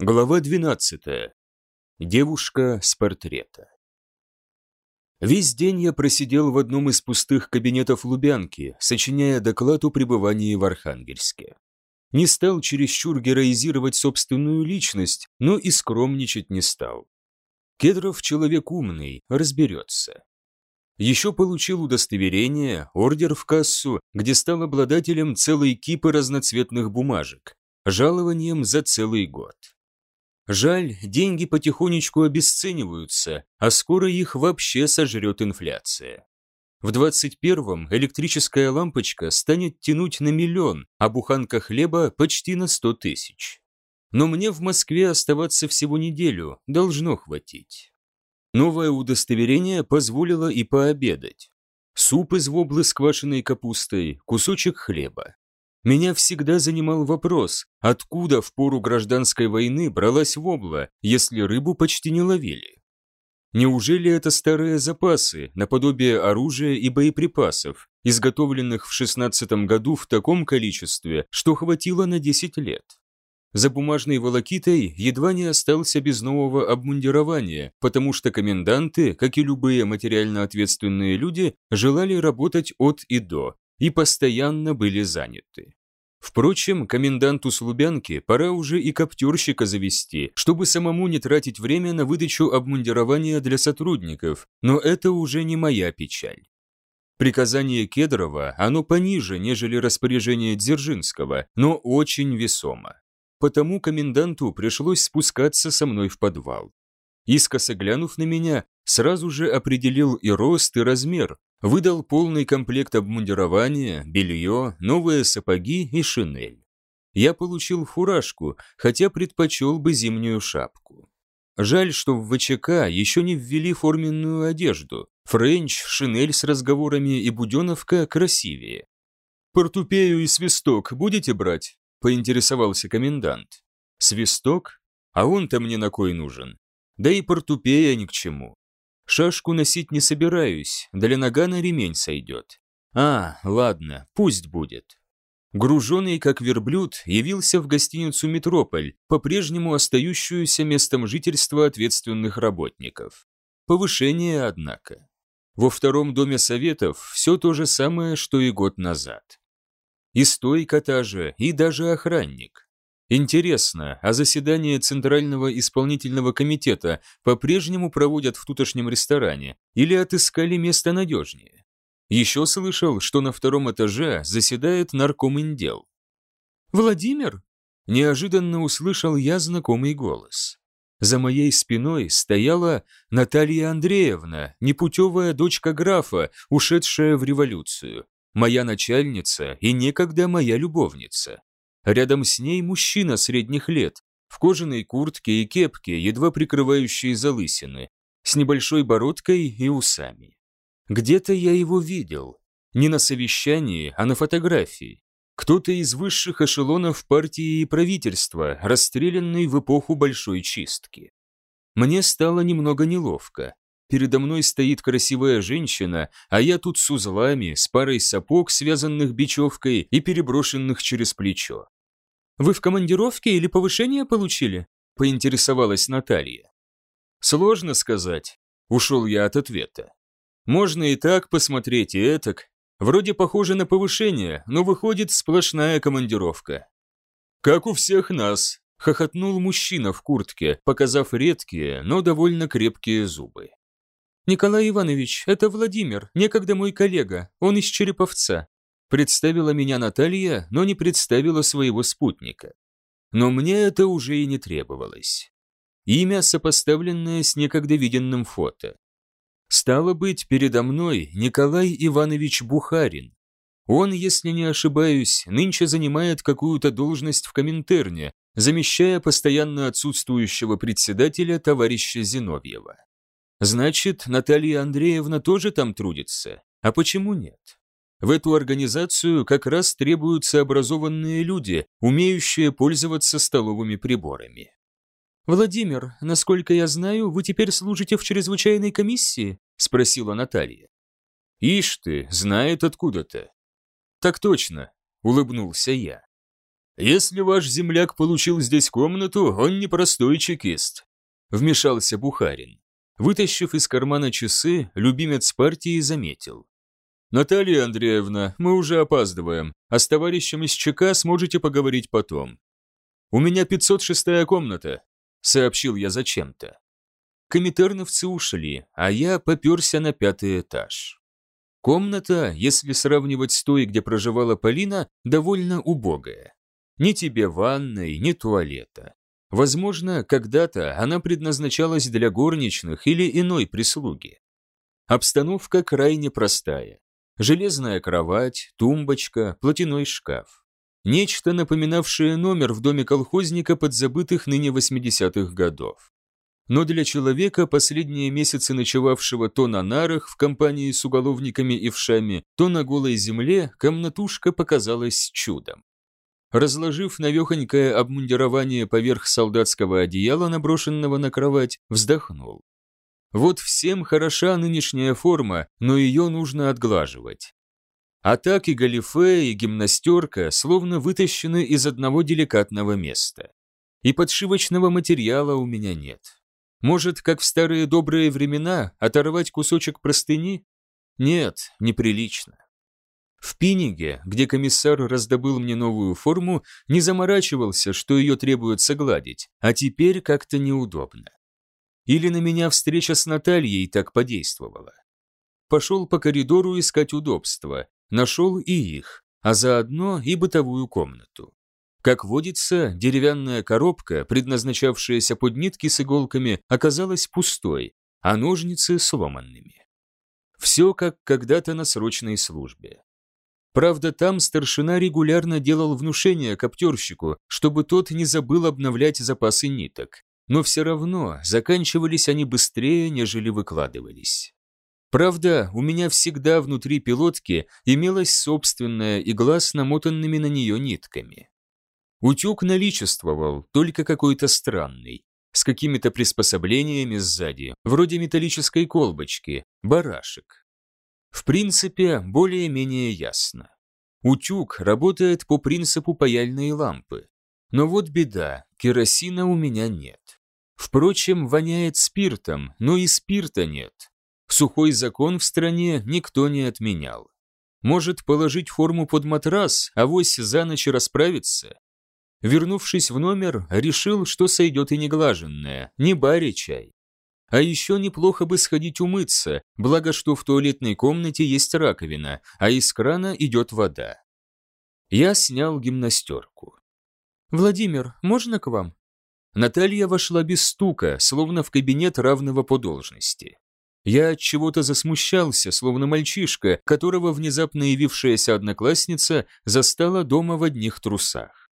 Глава 12. Девушка с портрета. Весь день я просидел в одном из пустых кабинетов Лубянки, сочиняя доклад о пребывании в Архангельске. Не стал чересчур героизировать собственную личность, но и скромничать не стал. Кедров человек умный, разберется. Еще получил удостоверение, ордер в кассу, где стал обладателем целой кипы разноцветных бумажек, жалованием за целый год. Жаль, деньги потихонечку обесцениваются, а скоро их вообще сожрет инфляция. В 21-м электрическая лампочка станет тянуть на миллион, а буханка хлеба почти на 100 тысяч. Но мне в Москве оставаться всего неделю, должно хватить. Новое удостоверение позволило и пообедать. Суп из воблы с квашеной капустой, кусочек хлеба. Меня всегда занимал вопрос, откуда в пору гражданской войны бралась вобла, если рыбу почти не ловили. Неужели это старые запасы, наподобие оружия и боеприпасов, изготовленных в 16 году в таком количестве, что хватило на 10 лет? За бумажной волокитой едва не остался без нового обмундирования, потому что коменданты, как и любые материально ответственные люди, желали работать от и до, и постоянно были заняты. Впрочем, коменданту Слубянки пора уже и коптерщика завести, чтобы самому не тратить время на выдачу обмундирования для сотрудников, но это уже не моя печаль. Приказание Кедрова, оно пониже, нежели распоряжение Дзержинского, но очень весомо. Потому коменданту пришлось спускаться со мной в подвал. Искоса глянув на меня, сразу же определил и рост, и размер, Выдал полный комплект обмундирования, белье, новые сапоги и шинель. Я получил фуражку, хотя предпочел бы зимнюю шапку. Жаль, что в ВЧК еще не ввели форменную одежду. Френч, шинель с разговорами и буденовка красивее. «Портупею и свисток будете брать?» – поинтересовался комендант. «Свисток? А он-то мне на кой нужен? Да и портупея ни к чему. Шашку носить не собираюсь, для нагана ремень сойдет. А, ладно, пусть будет. Груженный, как верблюд, явился в гостиницу «Метрополь», по-прежнему остающуюся местом жительства ответственных работников. Повышение, однако. Во втором доме советов все то же самое, что и год назад. И стойка та же, и даже охранник. Интересно, а заседание Центрального исполнительного комитета по-прежнему проводят в тутошнем ресторане или отыскали место надежнее? Еще слышал, что на втором этаже заседает наркоминдел. «Владимир?» Неожиданно услышал я знакомый голос. За моей спиной стояла Наталья Андреевна, непутевая дочка графа, ушедшая в революцию, моя начальница и некогда моя любовница. Рядом с ней мужчина средних лет, в кожаной куртке и кепке, едва прикрывающей залысины, с небольшой бородкой и усами. Где-то я его видел. Не на совещании, а на фотографии. Кто-то из высших эшелонов партии и правительства, расстрелянный в эпоху Большой Чистки. Мне стало немного неловко. Передо мной стоит красивая женщина, а я тут с узлами, с парой сапог, связанных бечевкой и переброшенных через плечо. Вы в командировке или повышение получили?» – поинтересовалась Наталья. «Сложно сказать», – ушел я от ответа. «Можно и так посмотреть, и этак. Вроде похоже на повышение, но выходит сплошная командировка». «Как у всех нас», – хохотнул мужчина в куртке, показав редкие, но довольно крепкие зубы. «Николай Иванович, это Владимир, некогда мой коллега, он из Череповца. Представила меня Наталья, но не представила своего спутника. Но мне это уже и не требовалось. Имя, сопоставленное с некогда виденным фото. Стало быть, передо мной Николай Иванович Бухарин. Он, если не ошибаюсь, нынче занимает какую-то должность в Коминтерне, замещая постоянно отсутствующего председателя товарища Зиновьева. Значит, Наталья Андреевна тоже там трудится. А почему нет? В эту организацию как раз требуются образованные люди, умеющие пользоваться столовыми приборами. «Владимир, насколько я знаю, вы теперь служите в чрезвычайной комиссии?» – спросила Наталья. «Ишь ты, знает откуда-то». «Так точно», – улыбнулся я. «Если ваш земляк получил здесь комнату, он не простой чекист», — вмешался Бухарин. Вытащив из кармана часы, любимец партии заметил. «Наталья Андреевна, мы уже опаздываем, а с товарищем из ЧК сможете поговорить потом». «У меня 506-я комната», — сообщил я зачем-то. Комитерновцы ушли, а я поперся на пятый этаж. Комната, если сравнивать с той, где проживала Полина, довольно убогая. Ни тебе ванной, ни туалета. Возможно, когда-то она предназначалась для горничных или иной прислуги. Обстановка крайне простая. Железная кровать, тумбочка, платяной шкаф. Нечто, напоминавшее номер в доме колхозника подзабытых ныне 80-х годов. Но для человека, последние месяцы ночевавшего то на нарах в компании с уголовниками и вшами, то на голой земле, комнатушка показалась чудом. Разложив навехонькое обмундирование поверх солдатского одеяла, наброшенного на кровать, вздохнул. Вот всем хороша нынешняя форма, но ее нужно отглаживать. А так и галифе, и гимнастерка словно вытащены из одного деликатного места. И подшивочного материала у меня нет. Может, как в старые добрые времена, оторвать кусочек простыни? Нет, неприлично. В Пиниге, где комиссар раздобыл мне новую форму, не заморачивался, что ее требуется гладить, а теперь как-то неудобно. Или на меня встреча с Натальей так подействовала. Пошел по коридору искать удобства, нашел и их, а заодно и бытовую комнату. Как водится, деревянная коробка, предназначавшаяся под нитки с иголками, оказалась пустой, а ножницы сломанными. Все как когда-то на срочной службе. Правда, там старшина регулярно делал внушение коптерщику, чтобы тот не забыл обновлять запасы ниток, но все равно заканчивались они быстрее, нежели выкладывались. Правда, у меня всегда внутри пилотки имелась собственная игла с намотанными на нее нитками. Утюг наличествовал, только какой-то странный, с какими-то приспособлениями сзади, вроде металлической колбочки, барашек. В принципе, более-менее ясно. Утюг работает по принципу паяльной лампы. Но вот беда, керосина у меня нет. Впрочем, воняет спиртом, но и спирта нет. Сухой закон в стране никто не отменял. Может положить форму под матрас, а вось за ночь расправиться? Вернувшись в номер, решил, что сойдет и неглаженное, не баре чай. А еще неплохо бы сходить умыться, благо что в туалетной комнате есть раковина, а из крана идет вода. Я снял гимнастерку. «Владимир, можно к вам?» Наталья вошла без стука, словно в кабинет равного по должности. Я от чего-то засмущался, словно мальчишка, которого внезапно явившаяся одноклассница застала дома в одних трусах.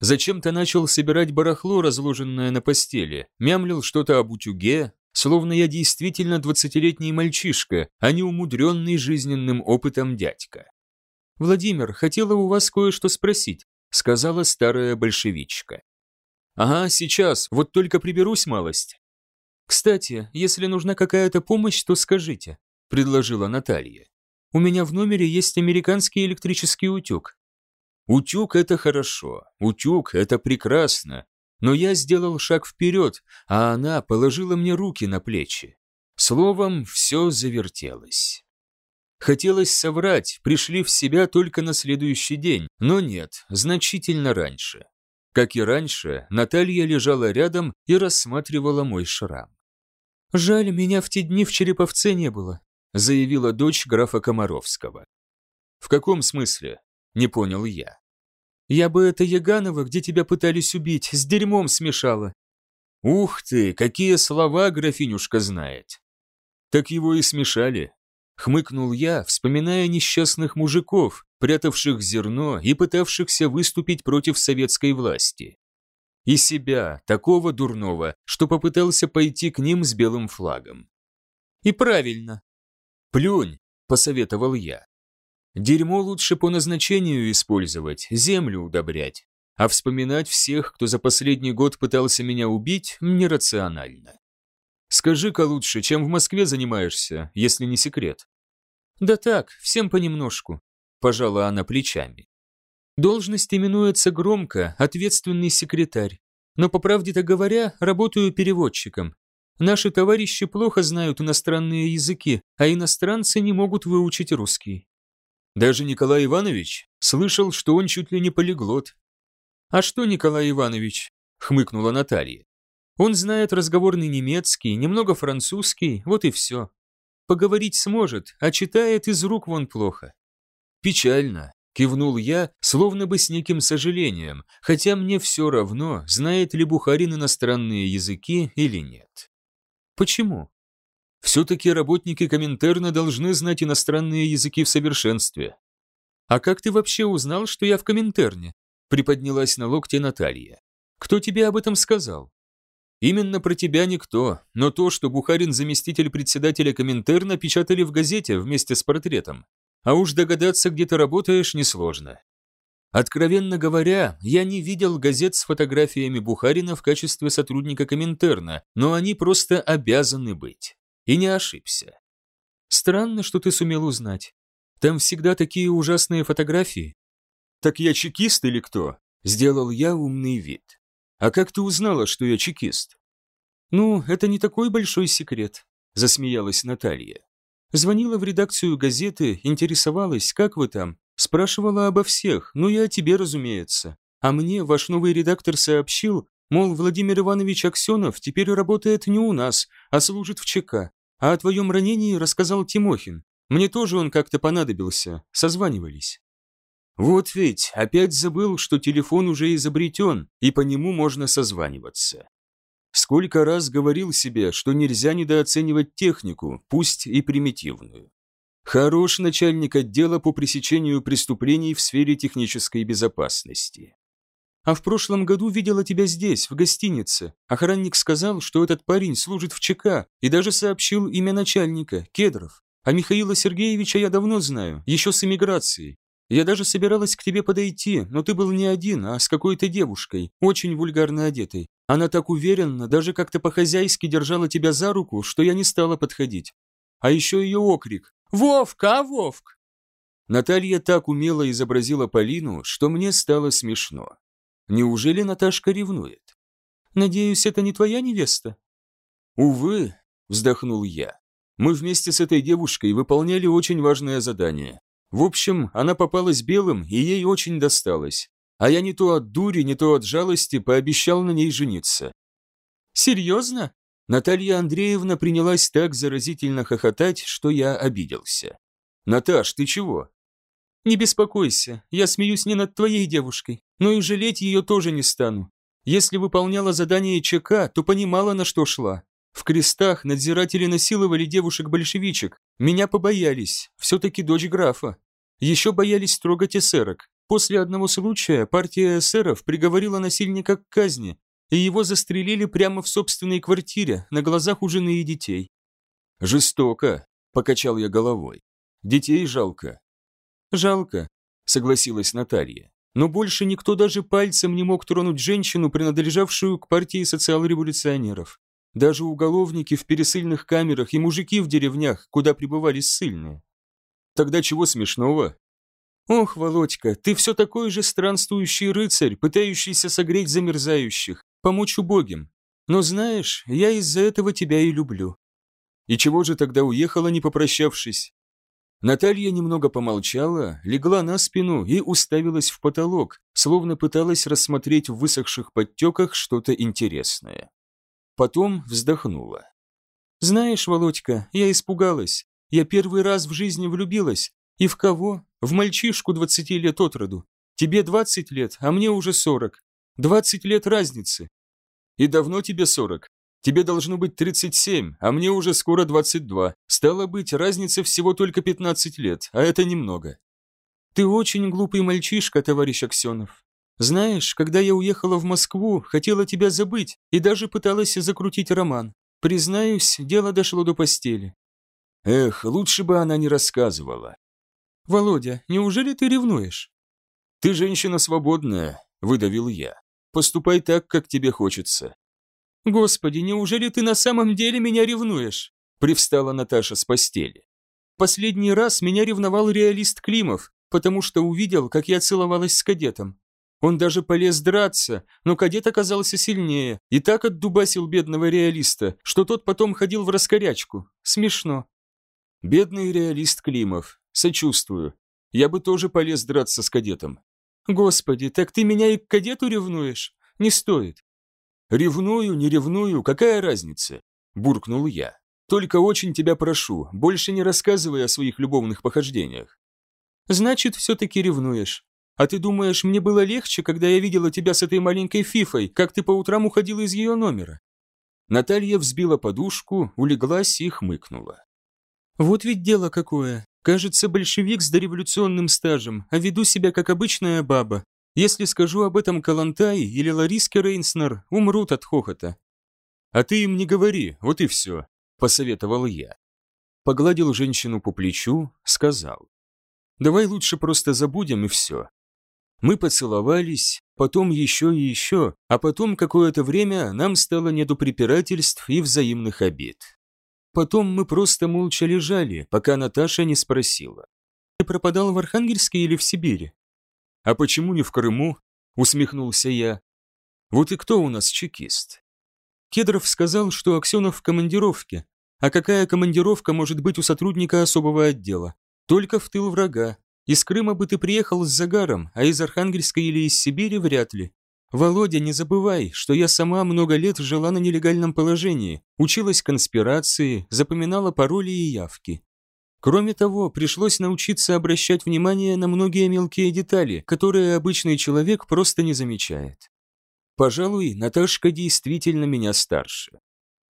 Зачем-то начал собирать барахло, разложенное на постели, мямлил что-то об утюге, словно я действительно двадцатилетний мальчишка, а не умудренный жизненным опытом дядька. «Владимир, хотела у вас кое-что спросить», сказала старая большевичка. «Ага, сейчас, вот только приберусь малость». «Кстати, если нужна какая-то помощь, то скажите», – предложила Наталья. «У меня в номере есть американский электрический утюг». «Утюг – это хорошо, утюг – это прекрасно, но я сделал шаг вперед, а она положила мне руки на плечи. Словом, все завертелось. Хотелось соврать, пришли в себя только на следующий день, но нет, значительно раньше. Как и раньше, Наталья лежала рядом и рассматривала мой шрам. «Жаль, меня в те дни в Череповце не было», заявила дочь графа Комаровского. «В каком смысле?» – не понял я. «Я бы это Яганова, где тебя пытались убить, с дерьмом смешала». «Ух ты, какие слова графинюшка знает!» «Так его и смешали», Хмыкнул я, вспоминая несчастных мужиков, прятавших зерно и пытавшихся выступить против советской власти. И себя, такого дурного, что попытался пойти к ним с белым флагом. И правильно. «Плюнь», — посоветовал я. «Дерьмо лучше по назначению использовать, землю удобрять, а вспоминать всех, кто за последний год пытался меня убить, нерационально. Скажи-ка лучше, чем в Москве занимаешься, если не секрет?» «Да так, всем понемножку», – пожала она плечами. Должность именуется громко «ответственный секретарь». Но, по правде-то говоря, работаю переводчиком. Наши товарищи плохо знают иностранные языки, а иностранцы не могут выучить русский. Даже Николай Иванович слышал, что он чуть ли не полиглот. «А что Николай Иванович?» — хмыкнула Наталья. «Он знает разговорный немецкий, немного французский, вот и все. Поговорить сможет, а читает из рук вон плохо». «Печально», — кивнул я, словно бы с неким сожалением, хотя мне все равно, знает ли Бухарин иностранные языки или нет. Почему? Все-таки работники Коминтерна должны знать иностранные языки в совершенстве. А как ты вообще узнал, что я в Коминтерне? Приподнялась на локте Наталья. Кто тебе об этом сказал? Именно про тебя никто, но то, что Бухарин заместитель председателя Коминтерна печатали в газете вместе с портретом. А уж догадаться, где ты работаешь, несложно. Откровенно говоря, я не видел газет с фотографиями Бухарина в качестве сотрудника Коминтерна, но они просто обязаны быть. И не ошибся. Странно, что ты сумел узнать. Там всегда такие ужасные фотографии. Так я чекист или кто? Сделал я умный вид. А как ты узнала, что я чекист? Ну, это не такой большой секрет, засмеялась Наталья. Звонила в редакцию газеты, интересовалась, как вы там, Спрашивала обо всех, ну и о тебе, разумеется. А мне ваш новый редактор сообщил, мол, Владимир Иванович Аксенов теперь работает не у нас, а служит в ЧК. А о твоем ранении рассказал Тимохин. Мне тоже он как-то понадобился. Созванивались. Вот ведь, опять забыл, что телефон уже изобретен, и по нему можно созваниваться. Сколько раз говорил себе, что нельзя недооценивать технику, пусть и примитивную. Хорош начальник отдела по пресечению преступлений в сфере технической безопасности. А в прошлом году видела тебя здесь, в гостинице. Охранник сказал, что этот парень служит в ЧК, и даже сообщил имя начальника, Кедров. А Михаила Сергеевича я давно знаю, еще с эмиграции. Я даже собиралась к тебе подойти, но ты был не один, а с какой-то девушкой, очень вульгарно одетой. Она так уверенно, даже как-то по-хозяйски держала тебя за руку, что я не стала подходить. А еще ее окрик Вовка, а Вовк!» Наталья так умело изобразила Полину, что мне стало смешно. Неужели Наташка ревнует? «Надеюсь, это не твоя невеста?» «Увы», — вздохнул я. «Мы вместе с этой девушкой выполняли очень важное задание. В общем, она попалась белым, и ей очень досталось. А я не то от дури, не то от жалости пообещал на ней жениться». «Серьезно?» Наталья Андреевна принялась так заразительно хохотать, что я обиделся. «Наташ, ты чего?» «Не беспокойся, я смеюсь не над твоей девушкой, но и жалеть ее тоже не стану. Если выполняла задание ЧК, то понимала, на что шла. В крестах надзиратели насиловали девушек-большевичек. Меня побоялись, все-таки дочь графа. Еще боялись трогать эсерок. После одного случая партия эсеров приговорила насильника к казни, и его застрелили прямо в собственной квартире, на глазах у жены и детей. «Жестоко», — покачал я головой. «Детей жалко». «Жалко», — согласилась Наталья. «Но больше никто даже пальцем не мог тронуть женщину, принадлежавшую к партии социал-революционеров. Даже уголовники в пересыльных камерах и мужики в деревнях, куда прибывали ссыльные. Тогда чего смешного? Ох, Володька, ты все такой же странствующий рыцарь, пытающийся согреть замерзающих помочь убогим. Но знаешь, я из-за этого тебя и люблю». «И чего же тогда уехала, не попрощавшись?» Наталья немного помолчала, легла на спину и уставилась в потолок, словно пыталась рассмотреть в высохших подтеках что-то интересное. Потом вздохнула. «Знаешь, Володька, я испугалась. Я первый раз в жизни влюбилась. И в кого? В мальчишку двадцати лет от роду. Тебе двадцать лет, а мне уже сорок. Двадцать лет разницы. И давно тебе сорок? Тебе должно быть тридцать семь, а мне уже скоро двадцать два. Стало быть, разница всего только пятнадцать лет, а это немного. Ты очень глупый мальчишка, товарищ Аксенов. Знаешь, когда я уехала в Москву, хотела тебя забыть и даже пыталась закрутить роман. Признаюсь, дело дошло до постели. Эх, лучше бы она не рассказывала. Володя, неужели ты ревнуешь? Ты женщина свободная, выдавил я. Поступай так, как тебе хочется». «Господи, неужели ты на самом деле меня ревнуешь?» Привстала Наташа с постели. «Последний раз меня ревновал реалист Климов, потому что увидел, как я целовалась с кадетом. Он даже полез драться, но кадет оказался сильнее и так отдубасил бедного реалиста, что тот потом ходил в раскорячку. Смешно. Бедный реалист Климов. Сочувствую. Я бы тоже полез драться с кадетом. Господи, так ты меня и к кадету ревнуешь? Не стоит. Ревную, не ревную, какая разница? Буркнул я. Только очень тебя прошу, больше не рассказывай о своих любовных похождениях. Значит, все-таки ревнуешь. А ты думаешь, мне было легче, когда я видела тебя с этой маленькой фифой, как ты по утрам уходила из ее номера?» Наталья взбила подушку, улеглась и хмыкнула. «Вот ведь дело какое. Кажется, большевик с дореволюционным стажем, а веду себя как обычная баба. Если скажу об этом Калантай или Лариске Рейнснер, умрут от хохота». «А ты им не говори, вот и все», – посоветовал я. Погладил женщину по плечу, сказал. «Давай лучше просто забудем и все. Мы поцеловались, потом еще и еще, а потом какое-то время нам стало не до препирательств и взаимных обид. Потом мы просто молча лежали, пока Наташа не спросила. «Ты пропадал в Архангельске или в Сибири?» «А почему не в Крыму?» – усмехнулся я. «Вот и кто у нас чекист?» Кедров сказал, что Аксенов в командировке. А какая командировка может быть у сотрудника особого отдела? Только в тыл врага. Из Крыма бы ты приехал с загаром, а из Архангельска или из Сибири вряд ли. Володя, не забывай, что я сама много лет жила на нелегальном положении, училась конспирации, запоминала пароли и явки. Кроме того, пришлось научиться обращать внимание на многие мелкие детали, которые обычный человек просто не замечает. Пожалуй, Наташка действительно меня старше.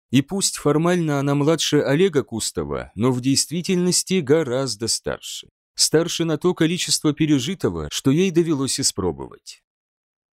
И пусть формально она младше Олега Кустова, но в действительности гораздо старше старше на то количество пережитого, что ей довелось испробовать.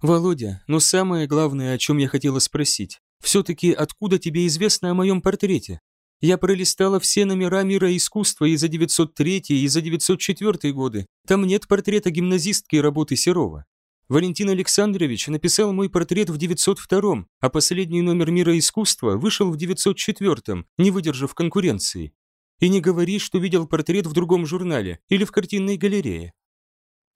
«Володя, но самое главное, о чем я хотела спросить, все-таки откуда тебе известно о моем портрете? Я пролистала все номера мира искусства и за 903 и за 904 годы. Там нет портрета гимназистки работы Серова. Валентин Александрович написал мой портрет в 902, а последний номер мира искусства вышел в 904, не выдержав конкуренции. И не говори, что видел портрет в другом журнале или в картинной галерее.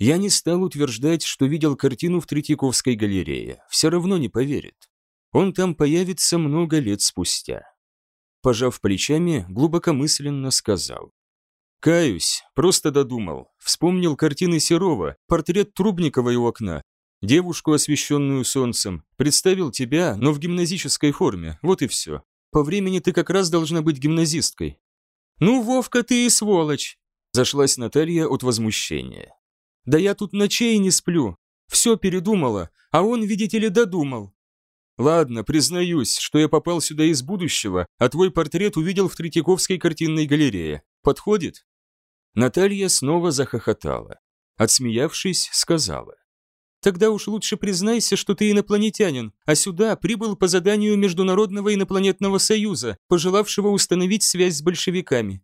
Я не стал утверждать, что видел картину в Третьяковской галерее. Все равно не поверит. Он там появится много лет спустя. Пожав плечами, глубокомысленно сказал. Каюсь, просто додумал. Вспомнил картины Серова, портрет Трубникова у окна, девушку, освещенную солнцем. Представил тебя, но в гимназической форме, вот и все. По времени ты как раз должна быть гимназисткой. «Ну, Вовка, ты и сволочь!» Зашлась Наталья от возмущения. «Да я тут ночей не сплю. Все передумала, а он, видите ли, додумал». «Ладно, признаюсь, что я попал сюда из будущего, а твой портрет увидел в Третьяковской картинной галерее. Подходит?» Наталья снова захохотала. Отсмеявшись, сказала. Тогда уж лучше признайся, что ты инопланетянин, а сюда прибыл по заданию Международного инопланетного союза, пожелавшего установить связь с большевиками.